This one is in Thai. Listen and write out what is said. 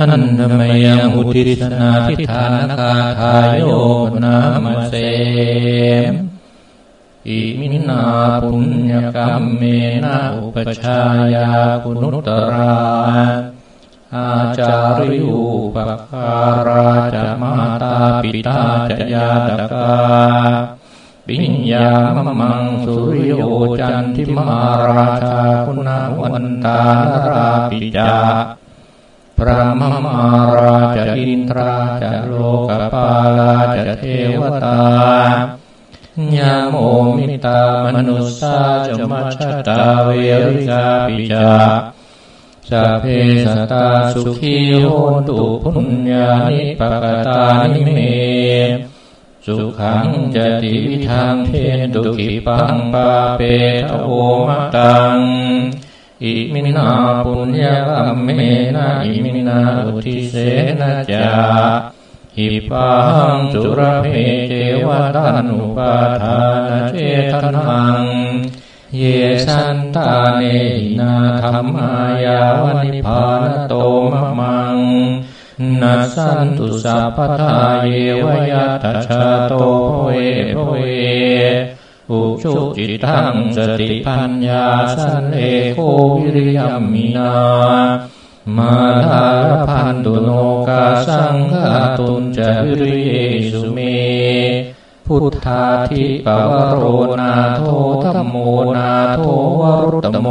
อันธมยังอุทิศนาทิฐานกาทายโยนามเสมอิมินาปุญญกรรมเมนะอุปชายาคุณุตราอาจาริยุปการาจะมาตาปิตาจะยาตกาปิญญามะมังสุริโยจันทิมาราชาคุณาวันตาราปิจา พระมมาราจะอินทราจะโลกปาลาจะเทวตายาโมมิตามนุสสาจมัชตาเวริกาปิจาสัพเพสตาสุขีโหตุพุญญานิปกตานิเม สุขังจะติวิทังเทนตุกิปังปาเปทโอมตัง อิมินาปุญญะกัมเมนะอิมินาอุททิเสนะ จะ ขิปปาหังสุละเภ เจวะตัณหุปาทานะเฉทะนัง เยสันตาเนหินาธัมมายาวะ นิพพานะโตมะมังนัสสันตุสัพพะทาเยวะ ยัตถะ ชาโตเวโเว อุชุจิตังสติปัญญาสันเอโควิริยมินามาลาพันตุโนกาสังฆาตุนจะวิริเยสุเม พุทธาธิปวโรนาโทธรรมโมนาโทวรุตโม